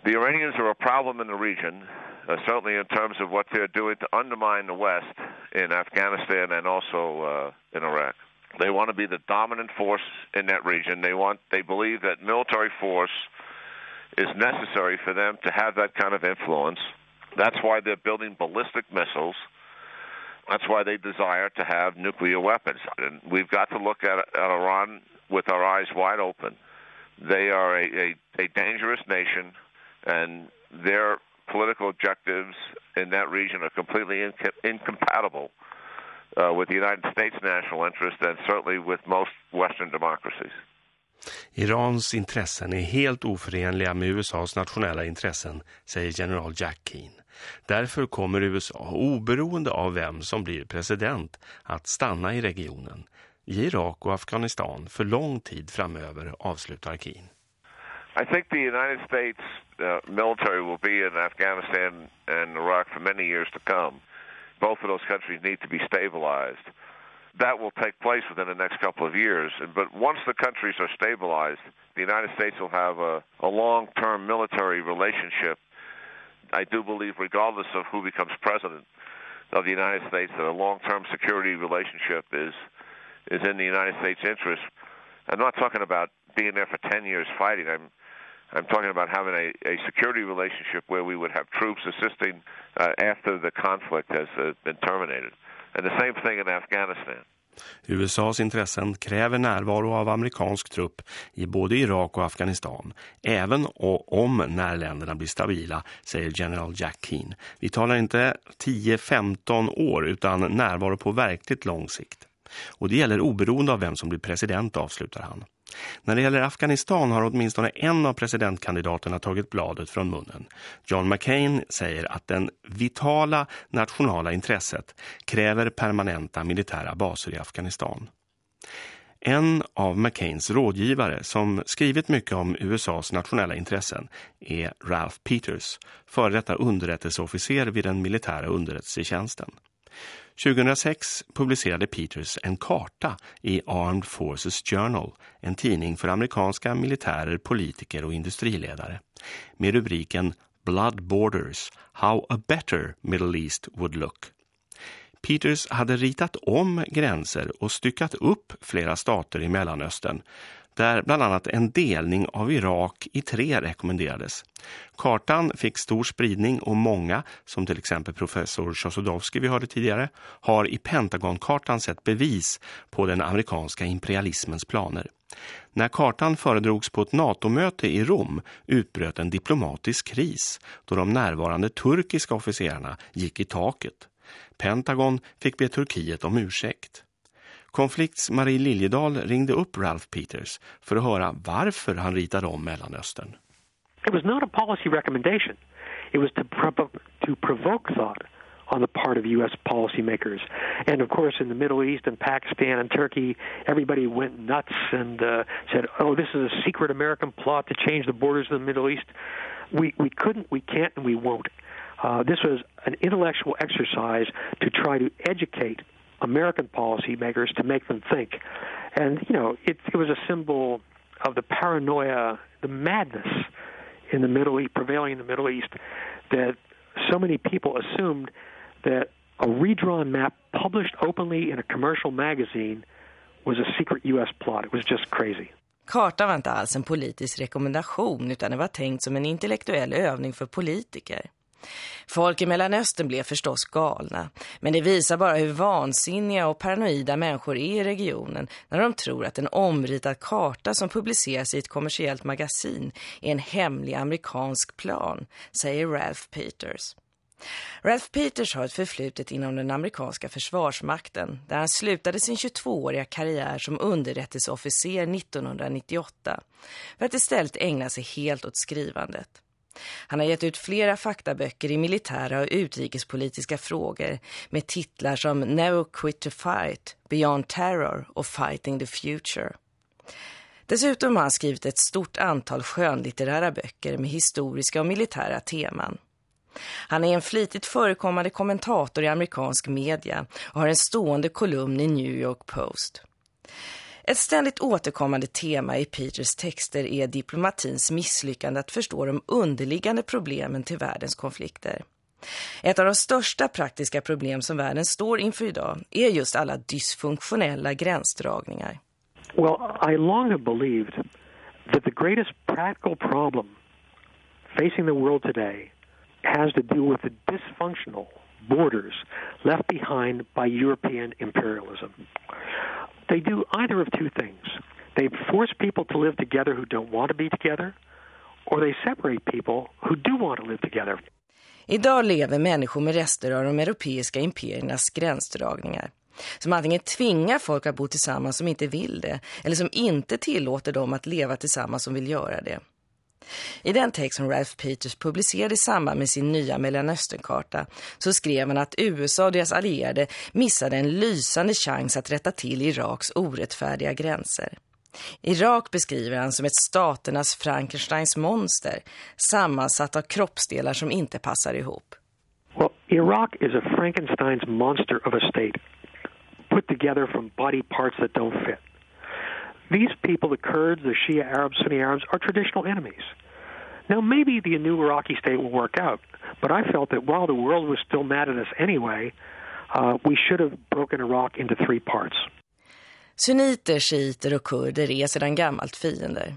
The Iranians are a problem in the region, uh, certainly in terms of what they're doing to undermine the West in Afghanistan and also uh, in Iraq. They want to be the dominant force in that region. They want, they believe that military force is necessary for them to have that kind of influence. That's why they're building ballistic missiles. That's why they desire to have nuclear weapons. And we've got to look at, at Iran with our eyes wide open. They are a, a, a dangerous nation, and their political objectives in that region are completely inco- incompatible uh, with the United States national interest and certainly with most Western democracies. Irans intressen är helt oförenliga med USAs nationella intressen, säger general Jack Keane. Därför kommer USA, oberoende av vem som blir president, att stanna i regionen, i Irak och Afghanistan för lång tid framöver, avslutar Keane. I think the United States uh, military will be in Afghanistan and Iraq for many years to come. Both of those countries need to be stabilized. That will take place within the next couple of years. But once the countries are stabilized, the United States will have a, a long-term military relationship. I do believe, regardless of who becomes president of the United States, that a long-term security relationship is is in the United States' interest. I'm not talking about being there for 10 years fighting. I'm I'm talking about having a, a security relationship where we would have troops assisting uh, after the conflict has uh, been terminated. And the same thing in Afghanistan. USAs intressen kräver närvaro av amerikansk trupp i både Irak och Afghanistan, även om närländerna blir stabila, säger general Jack Keane. Vi talar inte 10-15 år utan närvaro på verkligt lång sikt. Och det gäller oberoende av vem som blir president, avslutar han. När det gäller Afghanistan har åtminstone en av presidentkandidaterna tagit bladet från munnen. John McCain säger att den vitala nationella intresset kräver permanenta militära baser i Afghanistan. En av McCains rådgivare som skrivit mycket om USAs nationella intressen är Ralph Peters, före detta underrättelseofficer vid den militära underrättelsetjänsten. 2006 publicerade Peters en karta i Armed Forces Journal, en tidning för amerikanska militärer, politiker och industriledare, med rubriken Blood Borders, How a Better Middle East Would Look. Peters hade ritat om gränser och styckat upp flera stater i Mellanöstern där bland annat en delning av Irak i tre rekommenderades. Kartan fick stor spridning och många, som till exempel professor Chosodowski vi hörde tidigare, har i Pentagonkartan sett bevis på den amerikanska imperialismens planer. När kartan föredrogs på ett NATO-möte i Rom utbröt en diplomatisk kris då de närvarande turkiska officerarna gick i taket. Pentagon fick be Turkiet om ursäkt. Konflikts Marie Liljedahl ringde upp Ralph Peters för att höra varför han ritade om Mellanöstern. It was not a policy recommendation. It was to, provo to provoke thought on the part of U.S. policymakers. And of course, in the Middle East and Pakistan and Turkey, everybody went nuts and uh, said, oh, this is a secret American plot to change the borders of the Middle East. We, we couldn't, we can't, and we won't. Uh, this was an intellectual exercise to try to educate American policymakers to make them think. And, you know, it, it was a symbol of the paranoia, the madness in the Middle East, prevailing in the Middle East, that so many people assumed that a redrawn map published openly in a commercial magazine was a secret US plot. It was just crazy. Kartan var inte alls en politisk rekommendation utan det var tänkt som en intellektuell övning för politiker. Folk i Mellanöstern blev förstås galna, men det visar bara hur vansinniga och paranoida människor är i regionen när de tror att en omritad karta som publiceras i ett kommersiellt magasin är en hemlig amerikansk plan, säger Ralph Peters. Ralph Peters har ett förflutet inom den amerikanska försvarsmakten där han slutade sin 22-åriga karriär som underrättelseofficer 1998 för att istället ägna sig helt åt skrivandet. Han har gett ut flera faktaböcker i militära och utrikespolitiska frågor med titlar som Never Quit to Fight, Beyond Terror och Fighting the Future. Dessutom har han skrivit ett stort antal skönlitterära böcker med historiska och militära teman. Han är en flitigt förekommande kommentator i amerikansk media och har en stående kolumn i New York Post. Ett ständigt återkommande tema i Peters texter är diplomatins misslyckande att förstå de underliggande problemen till världens konflikter. Ett av de största praktiska problem som världen står inför idag är just alla dysfunktionella gränsdragningar. Well, I long have believed that the greatest practical problem facing the world today has to do with the dysfunctional borders left behind by European imperialism. They do either of two things. They force people to live together who don't want to be together, or they separate people who do want to live together. Idag lever människor med rester av de europeiska imperiernas gränsdragningar som antingen tvingar folk att bo tillsammans som inte vill det eller som inte tillåter dem att leva tillsammans som vill göra det. I den text som Ralph Peters publicerade i samband med sin nya Mellanösternkarta så skrev han att USA och deras allierade missade en lysande chans att rätta till Iraks orättfärdiga gränser. Irak beskriver han som ett staternas Frankensteins monster sammansatt av kroppsdelar som inte passar ihop. Well, Iraq is a Frankenstein's monster of a state put together from body parts that don't fit. These people, the Kurds, the Shia Arabs, Sunni Arabs, are traditional enemies. Now, maybe the new Iraqi state will work out, but I felt that while the world was still mad at us anyway, uh, we should have broken Iraq into three parts. Sunniter, shiiter och kurder är sedan gammalt fiender.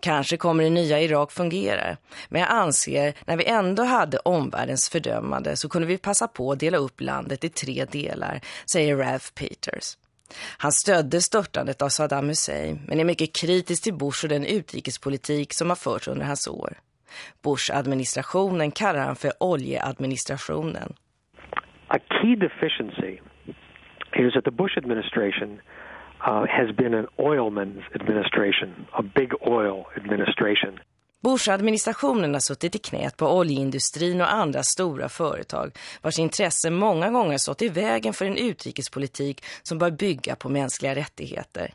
Kanske kommer det nya Irak fungera, men jag anser när vi ändå hade omvärldens fördömande så kunde vi passa på att dela upp landet i tre delar, säger Ralph Peters. Han stödde störtandet av Saddam Hussein men är mycket kritisk till Bush och den utrikespolitik som har förts under hans år. Bush-administrationen kallar han för oljeadministrationen. A key deficiency is that the Bush administration uh, has been an oilman's administration, a big oil administration. Bush-administrationen har suttit i knät på oljeindustrin och andra stora företag vars intresse många gånger stått i vägen för en utrikespolitik som bör bygga på mänskliga rättigheter.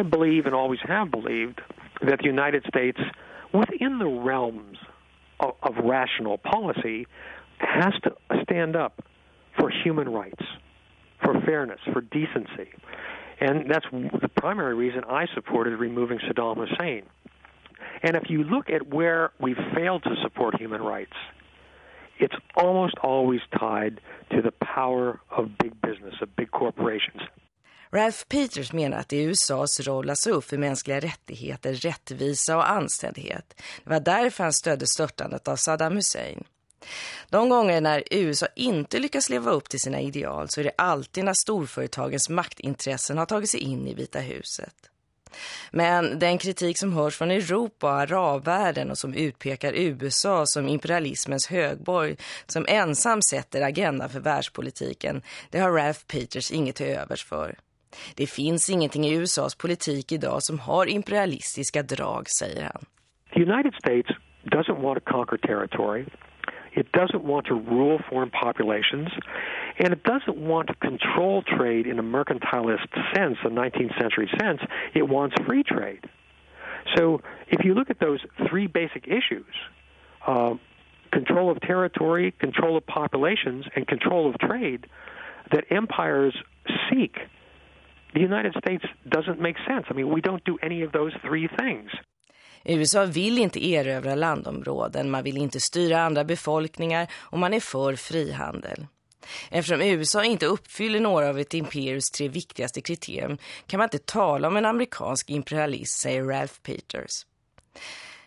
I believe and always have believed that the United States within the realms of, of rational policy has to stand up for human rights, for fairness, for decency. And that's the primary reason I supported removing Saddam Hussein. And if you look at where we've failed to support human rights, it's almost always tied to the power of big business, of big corporations. Ralph Peters menar att det är USAs roll att stå upp för mänskliga rättigheter, rättvisa och anständighet. Det var därför han stödde störtandet av Saddam Hussein. De gånger när USA inte lyckas leva upp till sina ideal så är det alltid när storföretagens maktintressen har tagit sig in i Vita huset. Men den kritik som hörs från Europa och arabvärlden och som utpekar USA som imperialismens högborg som ensam sätter agenda för världspolitiken, det har Ralph Peters inget till övers för. Det finns ingenting i USAs politik idag som har imperialistiska drag, säger han. The United States doesn't want to conquer territory. It doesn't want to rule foreign populations, and it doesn't want to control trade in a mercantilist sense, a 19th century sense. It wants free trade. So if you look at those three basic issues, uh, control of territory, control of populations, and control of trade, that empires seek, the United States doesn't make sense. I mean, we don't do any of those three things. USA vill inte erövra landområden, man vill inte styra andra befolkningar och man är för frihandel. Eftersom USA inte uppfyller några av ett imperiums tre viktigaste kriterier kan man inte tala om en amerikansk imperialist, säger Ralph Peters.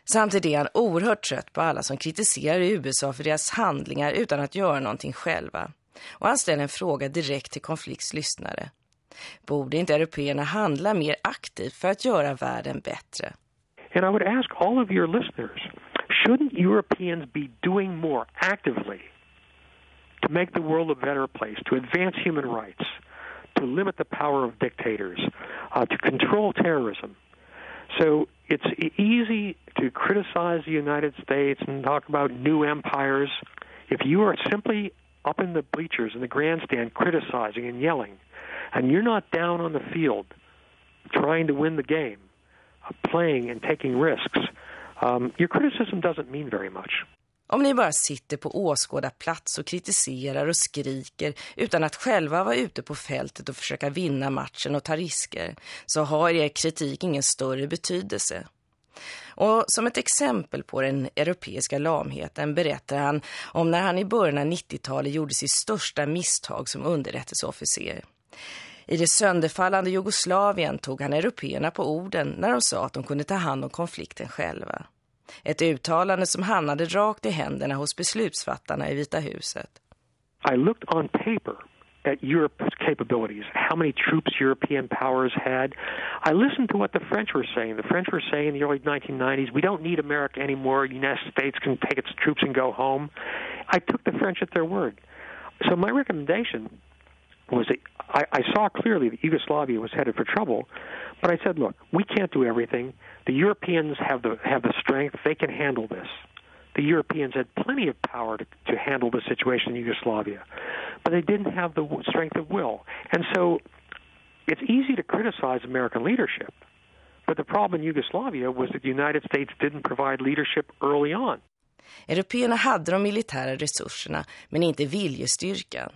Samtidigt är han oerhört trött på alla som kritiserar USA för deras handlingar utan att göra någonting själva. Och han ställer en fråga direkt till konflikts lyssnare. Borde inte européerna handla mer aktivt för att göra världen bättre? And I would ask all of your listeners, shouldn't Europeans be doing more actively to make the world a better place, to advance human rights, to limit the power of dictators, uh, to control terrorism? So it's easy to criticize the United States and talk about new empires. If you are simply up in the bleachers in the grandstand criticizing and yelling, and you're not down on the field trying to win the game, playing and taking risks, um, your criticism doesn't mean very much. Om ni bara sitter på åskådarplats och kritiserar och skriker utan att själva vara ute på fältet och försöka vinna matchen och ta risker så har er kritik ingen större betydelse. Och som ett exempel på den europeiska lamheten berättar han om när han i början av 90-talet gjorde sitt största misstag som underrättelseofficer. I det sönderfallande Jugoslavien tog han européerna på orden när de sa att de kunde ta hand om konflikten själva. Ett uttalande som hamnade rakt i händerna hos beslutsfattarna i Vita huset. I looked on paper at Europe's capabilities, how many troops European powers had. I listened to what the French were saying. The French were saying in the early 1990s, we don't need America anymore. The United States can take its troops and go home. I took the French at their word. So my recommendation was that I, I saw clearly that Yugoslavia was headed for trouble, but I said, look, we can't do everything. The Europeans have the have the strength; they can handle this. The Europeans had plenty of power to, to handle the situation in Yugoslavia, but they didn't have the strength of will. And so, it's easy to criticize American leadership, but the problem in Yugoslavia was that the United States didn't provide leadership early on. Européerna hade de militära resurserna, men inte viljestyrkan.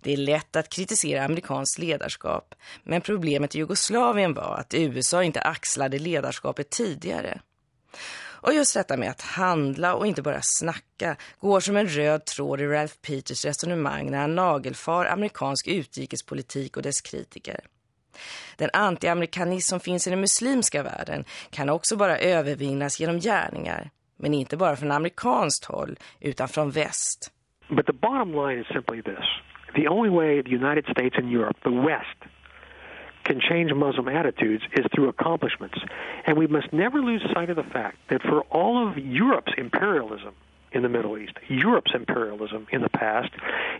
Det är lätt att kritisera amerikanskt ledarskap, men problemet i Jugoslavien var att USA inte axlade ledarskapet tidigare. Och just detta med att handla och inte bara snacka går som en röd tråd i Ralph Peters resonemang när han nagelfar amerikansk utrikespolitik och dess kritiker. Den antiamerikanism som finns i den muslimska världen kan också bara övervinnas genom gärningar, men inte bara från amerikanskt håll utan från väst. But the bottom line is simply this. The only way the United States and Europe, the West, can change Muslim attitudes is through accomplishments. And we must never lose sight of the fact that for all of Europe's imperialism in the Middle East, Europe's imperialism in the past,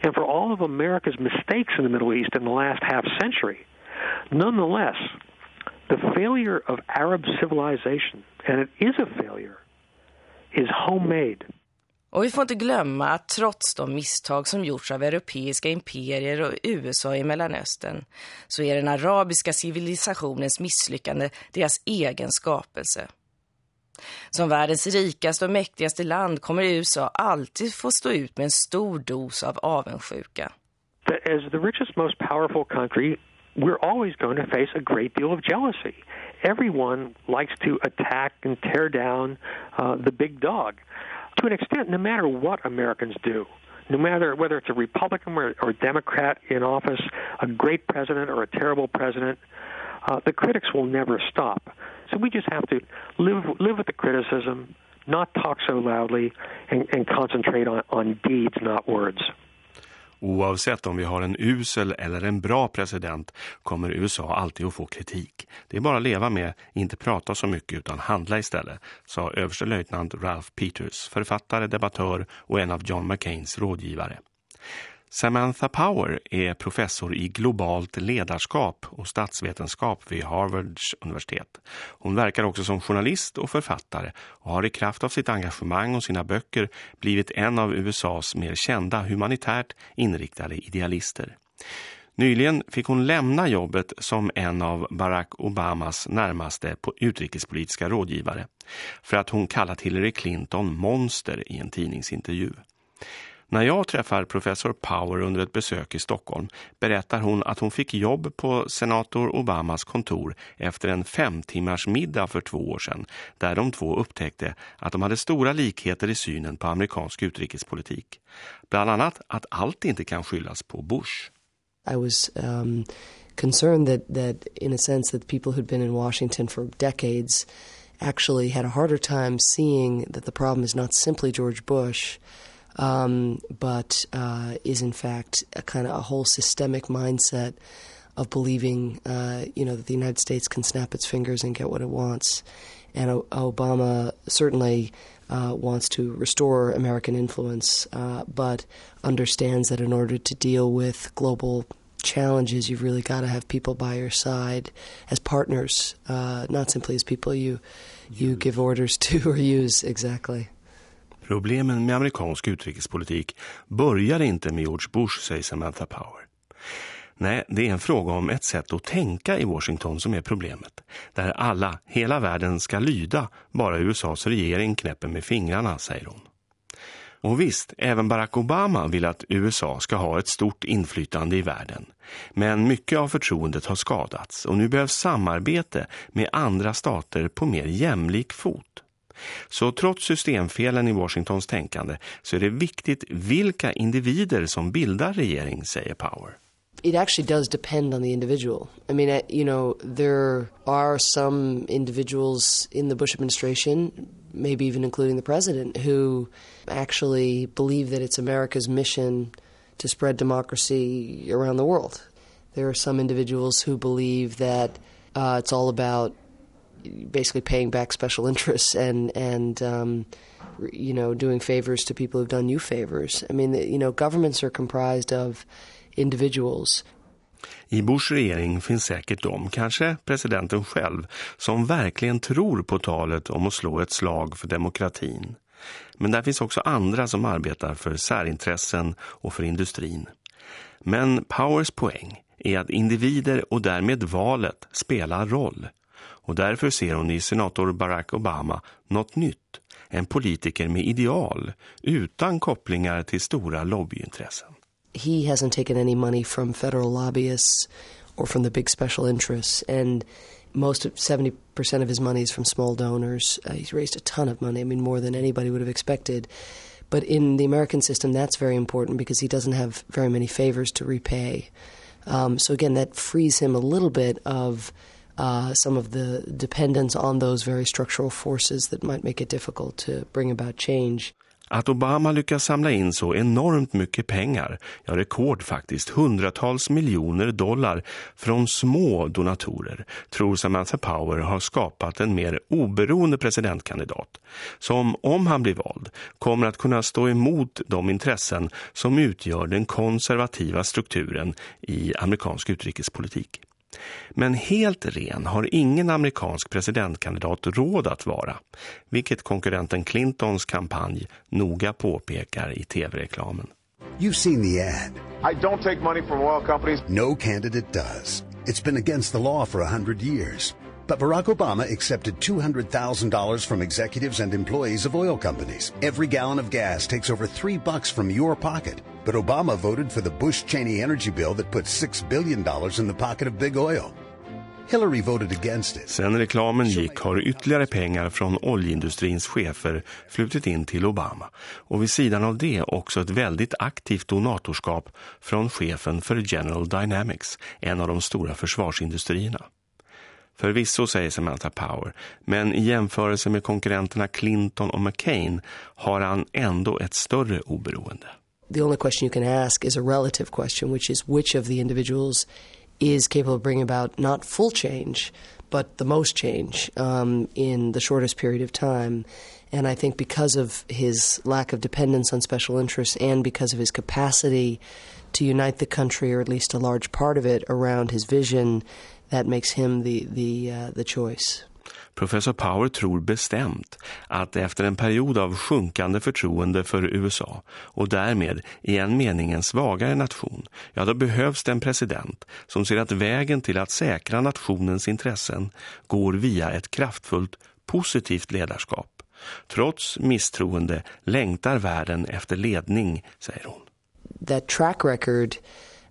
and for all of America's mistakes in the Middle East in the last half century, nonetheless, the failure of Arab civilization, and it is a failure, is homemade. Och vi får inte glömma att trots de misstag som gjorts av europeiska imperier och USA i Mellanöstern så är den arabiska civilisationens misslyckande deras egen skapelse. Som världens rikaste och mäktigaste land kommer USA alltid få stå ut med en stor dos av avundsjuka. As the richest, most powerful country, we're always going to face a great deal of jealousy. Everyone likes to attack and tear down uh, the big dog. To an extent, no matter what Americans do, no matter whether it's a Republican or, or Democrat in office, a great president or a terrible president, uh, the critics will never stop. So we just have to live live with the criticism, not talk so loudly, and, and concentrate on, on deeds, not words. Oavsett om vi har en usel eller en bra president kommer USA alltid att få kritik. Det är bara att leva med, inte prata så mycket utan handla istället, sa överstelöjtnant Ralph Peters, författare, debattör och en av John McCains rådgivare. Samantha Power är professor i globalt ledarskap och statsvetenskap vid Harvards universitet. Hon verkar också som journalist och författare och har i kraft av sitt engagemang och sina böcker blivit en av USAs mer kända humanitärt inriktade idealister. Nyligen fick hon lämna jobbet som en av Barack Obamas närmaste utrikespolitiska rådgivare för att hon kallat Hillary Clinton monster i en tidningsintervju. När jag träffar professor Power under ett besök i Stockholm berättar hon att hon fick jobb på senator Obamas kontor efter en fem timmars middag för två år sedan där de två upptäckte att de hade stora likheter i synen på amerikansk utrikespolitik. Bland annat att allt inte kan skyllas på Bush. I was um, concerned that, that in a sense that people who'd been in Washington for decades actually had a harder time seeing that the problem is not simply George Bush um, but uh, is in fact a kind of a whole systemic mindset of believing, uh, you know, that the United States can snap its fingers and get what it wants. And o- Obama certainly uh, wants to restore American influence, uh, but understands that in order to deal with global challenges, you've really got to have people by your side as partners, uh, not simply as people you you give orders to or use. Exactly. Problemen med amerikansk utrikespolitik börjar inte med George Bush, säger Samantha Power. Nej, det är en fråga om ett sätt att tänka i Washington som är problemet. Där alla, hela världen ska lyda, bara USAs regering knäpper med fingrarna, säger hon. Och visst, även Barack Obama vill att USA ska ha ett stort inflytande i världen. Men mycket av förtroendet har skadats och nu behövs samarbete med andra stater på mer jämlik fot. Så trots systemfelen i Washingtons tänkande så är det viktigt vilka individer som bildar regering, säger Power. It actually does depend on the individual. I mean, you know, there are some individuals in the Bush administration, maybe even including the president, who actually believe that it's America's mission to spread democracy around the world. There are some individuals who believe that uh, it's all about basically paying back special interests and and um, you know doing favors to people who've done you favors. I mean, you know, governments are comprised of individuals. I Bush regering finns säkert de, kanske presidenten själv, som verkligen tror på talet om att slå ett slag för demokratin. Men där finns också andra som arbetar för särintressen och för industrin. Men Powers poäng är att individer och därmed valet spelar roll och därför ser hon i senator Barack Obama något nytt. En politiker med ideal, utan kopplingar till stora lobbyintressen. He hasn't taken any money from federal lobbyists or from the big special interests and most of 70% of his money is from small donors. Uh, he's raised a ton of money, I mean more than anybody would have expected. But in the American system that's very important because he doesn't have very many favors to repay. Um, so again that frees him a little bit of uh, some of the dependence on those very structural forces that might make it difficult to bring about change. Att Obama lyckas samla in så enormt mycket pengar, ja rekord faktiskt, hundratals miljoner dollar från små donatorer, tror Samantha Power har skapat en mer oberoende presidentkandidat som, om han blir vald, kommer att kunna stå emot de intressen som utgör den konservativa strukturen i amerikansk utrikespolitik. Men helt ren har ingen amerikansk presidentkandidat råd att vara, vilket konkurrenten Clintons kampanj noga påpekar i tv-reklamen. You've seen the ad. I don't take money from oil companies. No candidate does. It's been against the law for a hundred years. But Barack Obama accepted $200,000 from executives and employees of oil companies. Every gallon of gas takes over three bucks from your pocket. But Obama voted for the Bush-Cheney energy bill that put $6 billion in the pocket of big oil. Hillary voted against it. Sen reklamen gick har ytterligare pengar från oljeindustrins chefer flutit in till Obama. Och vid sidan av det också ett väldigt aktivt donatorskap från chefen för General Dynamics, en av de stora försvarsindustrierna. Förvisso säger Samantha Power, men i jämförelse med konkurrenterna Clinton och McCain har han ändå ett större oberoende. The only question you can ask is a relative question, which is which of the individuals is capable of bringing about not full change, but the most change um, in the shortest period of time. And I think because of his lack of dependence on special interests and because of his capacity to unite the country, or at least a large part of it, around his vision, that makes him the, the, uh, the choice. Professor Power tror bestämt att efter en period av sjunkande förtroende för USA och därmed i en mening en svagare nation, ja då behövs det en president som ser att vägen till att säkra nationens intressen går via ett kraftfullt positivt ledarskap. Trots misstroende längtar världen efter ledning, säger hon. That track record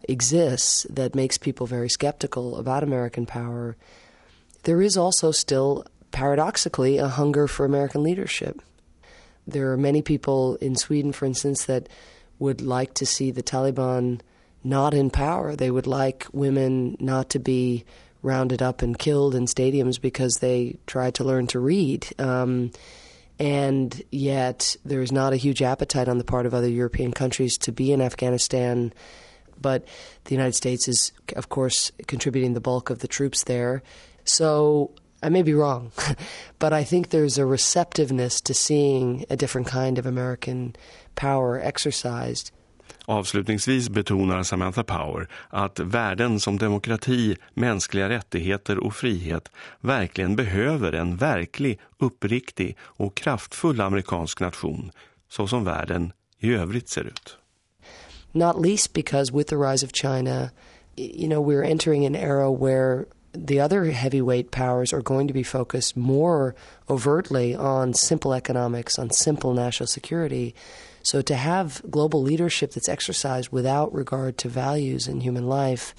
exists that makes people very skeptical about American power there is also still, paradoxically, a hunger for American leadership. There are many people in Sweden, for instance, that would like to see the Taliban not in power. They would like women not to be rounded up and killed in stadiums because they tried to learn to read. Um, and yet, there is not a huge appetite on the part of other European countries to be in Afghanistan. But the United States is, of course, contributing the bulk of the troops there. So I may be wrong, but I think there's a receptiveness to seeing a different kind of American power exercised. Avslutningsvis betonar Samantha Power att värden som demokrati, mänskliga rättigheter och frihet verkligen behöver en verklig, uppriktig och kraftfull amerikansk nation, så som världen i övrigt ser ut. Not least because with the rise of China, you know, we're entering an era where the other heavyweight powers are going to be focused more overtly on simple economics, on simple national security. So to have global leadership that's exercised without regard to values in human life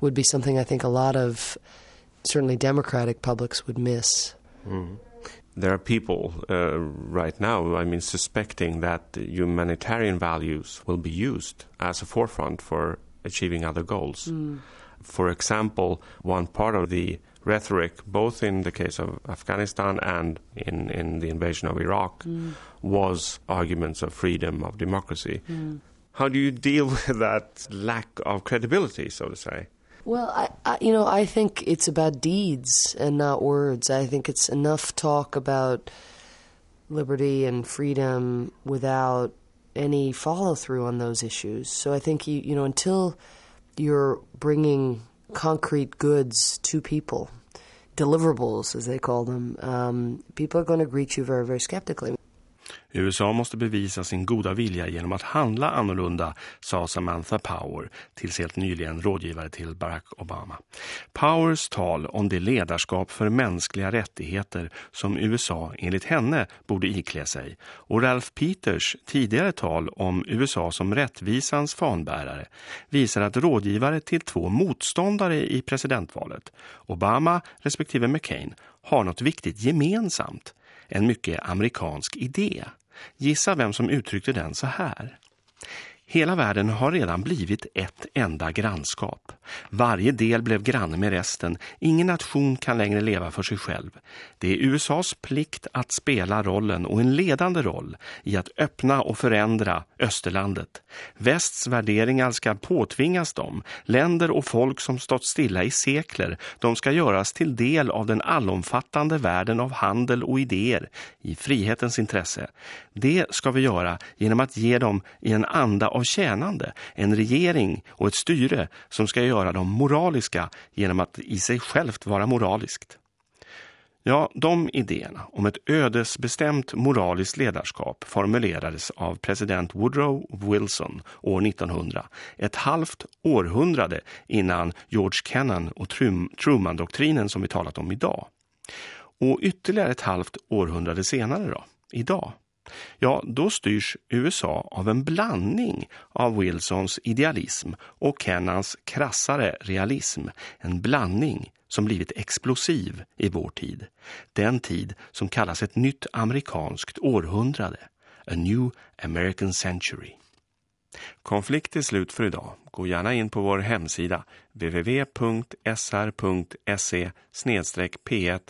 would be something I think a lot of certainly democratic publics would miss. Mm. There are people uh, right now, I mean, suspecting that humanitarian values will be used as a forefront for achieving other goals. Mm. For example, one part of the rhetoric, both in the case of Afghanistan and in, in the invasion of Iraq, mm. was arguments of freedom, of democracy. Mm. How do you deal with that lack of credibility, so to say? Well, I, I, you know, I think it's about deeds and not words. I think it's enough talk about liberty and freedom without any follow through on those issues. So I think you, you know, until you're bringing concrete goods to people, deliverables as they call them, um, people are going to greet you very, very skeptically. USA måste bevisa sin goda vilja genom att handla annorlunda, sa Samantha Power, tills helt nyligen rådgivare till Barack Obama. Powers tal om det ledarskap för mänskliga rättigheter som USA enligt henne borde iklä sig och Ralph Peters tidigare tal om USA som rättvisans fanbärare visar att rådgivare till två motståndare i presidentvalet, Obama respektive McCain, har något viktigt gemensamt en mycket amerikansk idé. Gissa vem som uttryckte den så här. Hela världen har redan blivit ett enda grannskap. Varje del blev granne med resten. Ingen nation kan längre leva för sig själv. Det är USAs plikt att spela rollen och en ledande roll i att öppna och förändra Österlandet. Västs värderingar ska påtvingas dem. Länder och folk som stått stilla i sekler, de ska göras till del av den allomfattande världen av handel och idéer i frihetens intresse. Det ska vi göra genom att ge dem i en anda av tjänande, en regering och ett styre som ska göra dem moraliska genom att i sig självt vara moraliskt. Ja, de idéerna om ett ödesbestämt moraliskt ledarskap formulerades av president Woodrow Wilson år 1900, ett halvt århundrade innan George Kennan och Truman-doktrinen som vi talat om idag. Och ytterligare ett halvt århundrade senare då, idag, ja då styrs USA av en blandning av Wilsons idealism och Kennans krassare realism. En blandning som blivit explosiv i vår tid. Den tid som kallas ett nytt amerikanskt århundrade. A New American Century. Konflikt är slut för idag. Gå gärna in på vår hemsida www.sr.se p1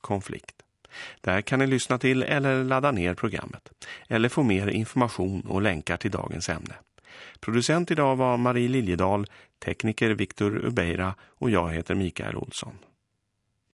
konflikt. Där kan ni lyssna till eller ladda ner programmet. Eller få mer information och länkar till dagens ämne. Producent idag var Marie Liljedal, tekniker Viktor Ubeira och jag heter Mikael Olsson.